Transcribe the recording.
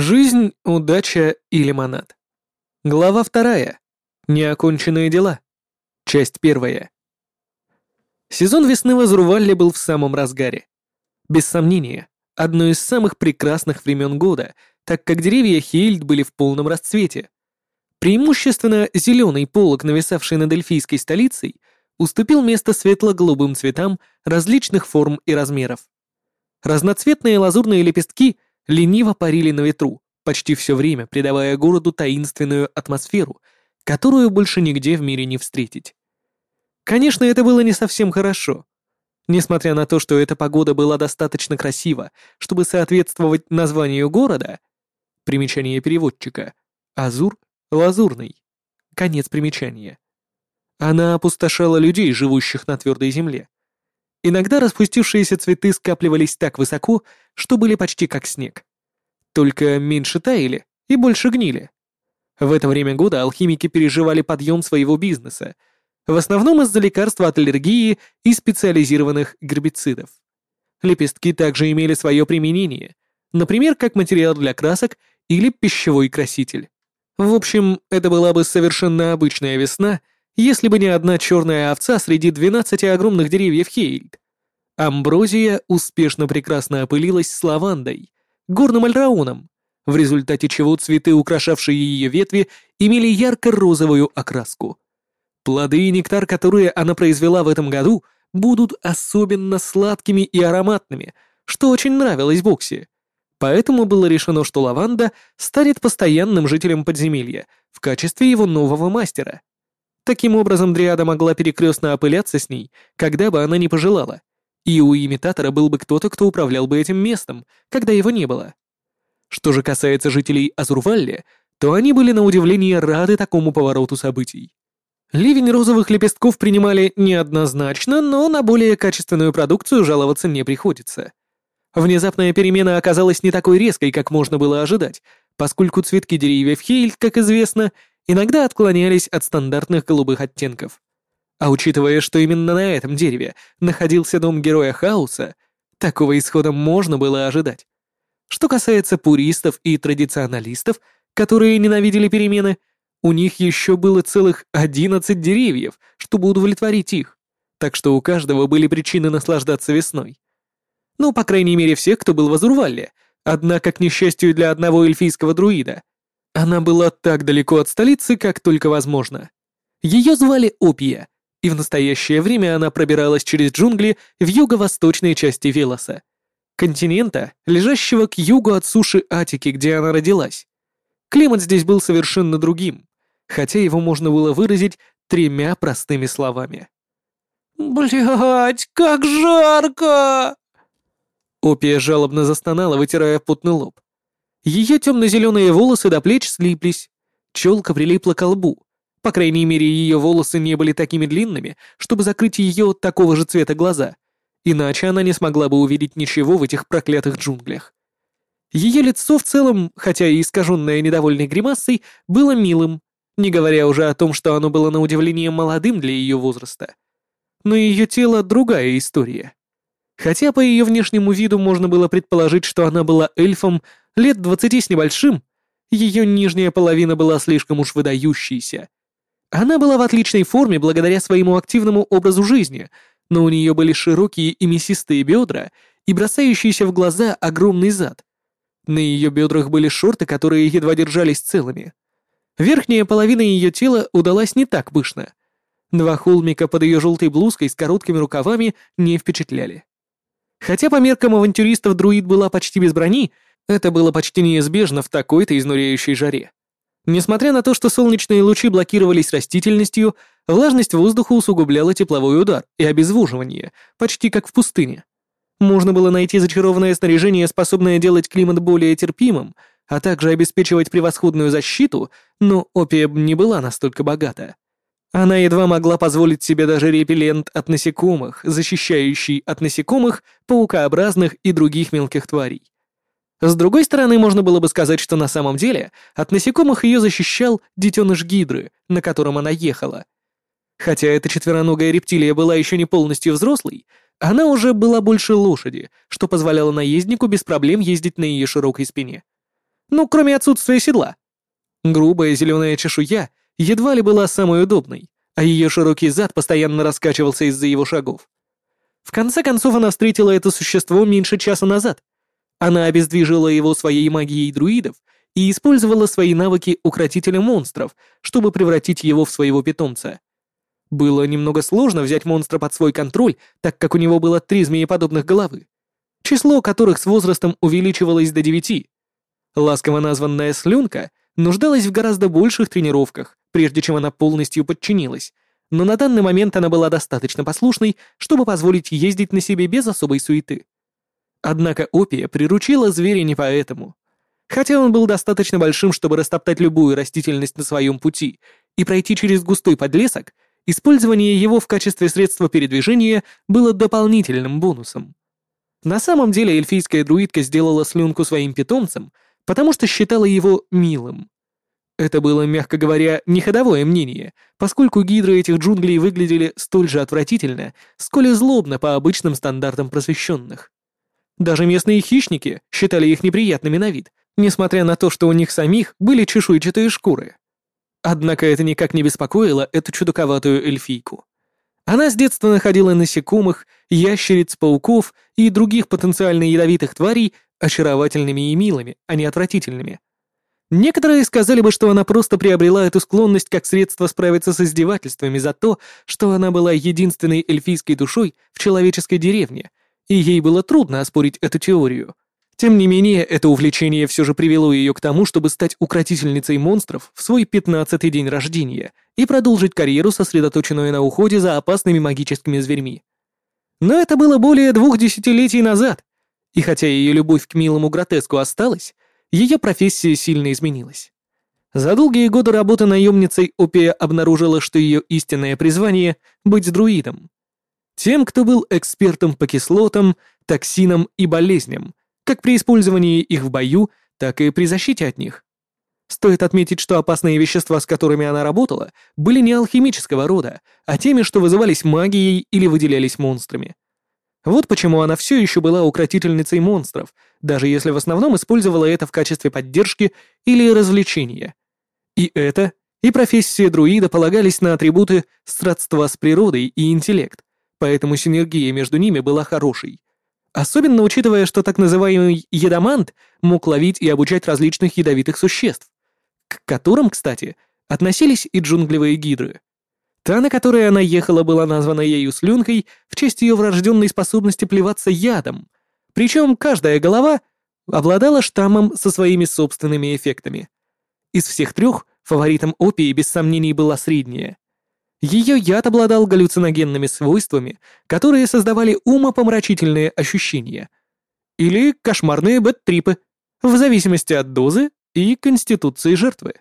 Жизнь, удача и лимонад. Глава вторая. Неоконченные дела. Часть первая. Сезон весны в Азурвалле был в самом разгаре. Без сомнения, одно из самых прекрасных времен года, так как деревья Хейльд были в полном расцвете. Преимущественно зеленый полог, нависавший над эльфийской столицей, уступил место светло-голубым цветам различных форм и размеров. Разноцветные лазурные лепестки лениво парили на ветру, почти все время придавая городу таинственную атмосферу, которую больше нигде в мире не встретить. Конечно, это было не совсем хорошо. Несмотря на то, что эта погода была достаточно красива, чтобы соответствовать названию города, примечание переводчика, Азур — лазурный, конец примечания. Она опустошала людей, живущих на твердой земле. Иногда распустившиеся цветы скапливались так высоко, что были почти как снег. Только меньше таяли и больше гнили. В это время года алхимики переживали подъем своего бизнеса, в основном из-за лекарства от аллергии и специализированных гербицидов. Лепестки также имели свое применение, например, как материал для красок или пищевой краситель. В общем, это была бы совершенно обычная весна — если бы не одна черная овца среди двенадцати огромных деревьев Хейльд. Амброзия успешно прекрасно опылилась с лавандой, горным альрауном, в результате чего цветы, украшавшие ее ветви, имели ярко-розовую окраску. Плоды и нектар, которые она произвела в этом году, будут особенно сладкими и ароматными, что очень нравилось Бокси. Поэтому было решено, что лаванда станет постоянным жителем подземелья в качестве его нового мастера. Таким образом, Дриада могла перекрестно опыляться с ней, когда бы она не пожелала, и у имитатора был бы кто-то, кто управлял бы этим местом, когда его не было. Что же касается жителей Азурвалли, то они были на удивление рады такому повороту событий. Ливень розовых лепестков принимали неоднозначно, но на более качественную продукцию жаловаться не приходится. Внезапная перемена оказалась не такой резкой, как можно было ожидать, поскольку цветки деревьев Хейль, как известно, иногда отклонялись от стандартных голубых оттенков. А учитывая, что именно на этом дереве находился дом героя Хаоса, такого исхода можно было ожидать. Что касается пуристов и традиционалистов, которые ненавидели перемены, у них еще было целых 11 деревьев, чтобы удовлетворить их, так что у каждого были причины наслаждаться весной. Ну, по крайней мере, всех, кто был в Азурвалле, однако, к несчастью для одного эльфийского друида, она была так далеко от столицы, как только возможно. Ее звали Опия, и в настоящее время она пробиралась через джунгли в юго-восточной части Велоса, континента, лежащего к югу от суши Атики, где она родилась. Климат здесь был совершенно другим, хотя его можно было выразить тремя простыми словами. «Блядь, как жарко!» Опия жалобно застонала, вытирая потный лоб. Ее темно-зеленые волосы до плеч слиплись. Челка прилипла к лбу. По крайней мере, ее волосы не были такими длинными, чтобы закрыть ее такого же цвета глаза. Иначе она не смогла бы увидеть ничего в этих проклятых джунглях. Ее лицо в целом, хотя и искаженное недовольной гримасой, было милым, не говоря уже о том, что оно было на удивление молодым для ее возраста. Но ее тело — другая история. Хотя по ее внешнему виду можно было предположить, что она была эльфом лет двадцати с небольшим, ее нижняя половина была слишком уж выдающейся. Она была в отличной форме благодаря своему активному образу жизни, но у нее были широкие и мясистые бедра и бросающийся в глаза огромный зад. На ее бедрах были шорты, которые едва держались целыми. Верхняя половина ее тела удалась не так пышно. Два холмика под ее желтой блузкой с короткими рукавами не впечатляли. Хотя по меркам авантюристов друид была почти без брони, это было почти неизбежно в такой-то изнуряющей жаре. Несмотря на то, что солнечные лучи блокировались растительностью, влажность воздуха усугубляла тепловой удар и обезвоживание, почти как в пустыне. Можно было найти зачарованное снаряжение, способное делать климат более терпимым, а также обеспечивать превосходную защиту, но опия не была настолько богата. Она едва могла позволить себе даже репеллент от насекомых, защищающий от насекомых, паукообразных и других мелких тварей. С другой стороны, можно было бы сказать, что на самом деле от насекомых ее защищал детеныш гидры, на котором она ехала. Хотя эта четвероногая рептилия была еще не полностью взрослой, она уже была больше лошади, что позволяло наезднику без проблем ездить на ее широкой спине. Ну, кроме отсутствия седла. Грубая зеленая чешуя едва ли была самой удобной, а ее широкий зад постоянно раскачивался из-за его шагов. В конце концов, она встретила это существо меньше часа назад. Она обездвижила его своей магией друидов и использовала свои навыки укротителя монстров, чтобы превратить его в своего питомца. Было немного сложно взять монстра под свой контроль, так как у него было три змееподобных головы, число которых с возрастом увеличивалось до девяти. Ласково названная слюнка нуждалась в гораздо больших тренировках, прежде чем она полностью подчинилась, но на данный момент она была достаточно послушной, чтобы позволить ездить на себе без особой суеты. Однако Опия приручила зверя не поэтому. Хотя он был достаточно большим, чтобы растоптать любую растительность на своем пути и пройти через густой подлесок, использование его в качестве средства передвижения было дополнительным бонусом. На самом деле эльфийская друидка сделала слюнку своим питомцем, потому что считала его милым. Это было, мягко говоря, неходовое мнение, поскольку гидры этих джунглей выглядели столь же отвратительно, сколь и злобно по обычным стандартам просвещенных. Даже местные хищники считали их неприятными на вид, несмотря на то, что у них самих были чешуйчатые шкуры. Однако это никак не беспокоило эту чудаковатую эльфийку. Она с детства находила насекомых, ящериц, пауков и других потенциально ядовитых тварей очаровательными и милыми, а не отвратительными. Некоторые сказали бы, что она просто приобрела эту склонность как средство справиться с издевательствами за то, что она была единственной эльфийской душой в человеческой деревне, и ей было трудно оспорить эту теорию. Тем не менее, это увлечение все же привело ее к тому, чтобы стать укротительницей монстров в свой пятнадцатый день рождения и продолжить карьеру, сосредоточенную на уходе за опасными магическими зверьми. Но это было более двух десятилетий назад, и хотя ее любовь к милому гротеску осталась, ее профессия сильно изменилась. За долгие годы работы наемницей Опия обнаружила, что ее истинное призвание — быть друидом. Тем, кто был экспертом по кислотам, токсинам и болезням, как при использовании их в бою, так и при защите от них. Стоит отметить, что опасные вещества, с которыми она работала, были не алхимического рода, а теми, что вызывались магией или выделялись монстрами. Вот почему она все еще была укротительницей монстров, даже если в основном использовала это в качестве поддержки или развлечения. И это, и профессия друида полагались на атрибуты сродства с природой и интеллект, поэтому синергия между ними была хорошей. Особенно учитывая, что так называемый едомант мог ловить и обучать различных ядовитых существ, к которым, кстати, относились и джунглевые гидры. Та, на которой она ехала, была названа ею слюнкой в честь ее врожденной способности плеваться ядом, причем каждая голова обладала штаммом со своими собственными эффектами. Из всех трех фаворитом опии без сомнений была средняя. Ее яд обладал галлюциногенными свойствами, которые создавали умопомрачительные ощущения. Или кошмарные бэт-трипы, в зависимости от дозы и конституции жертвы.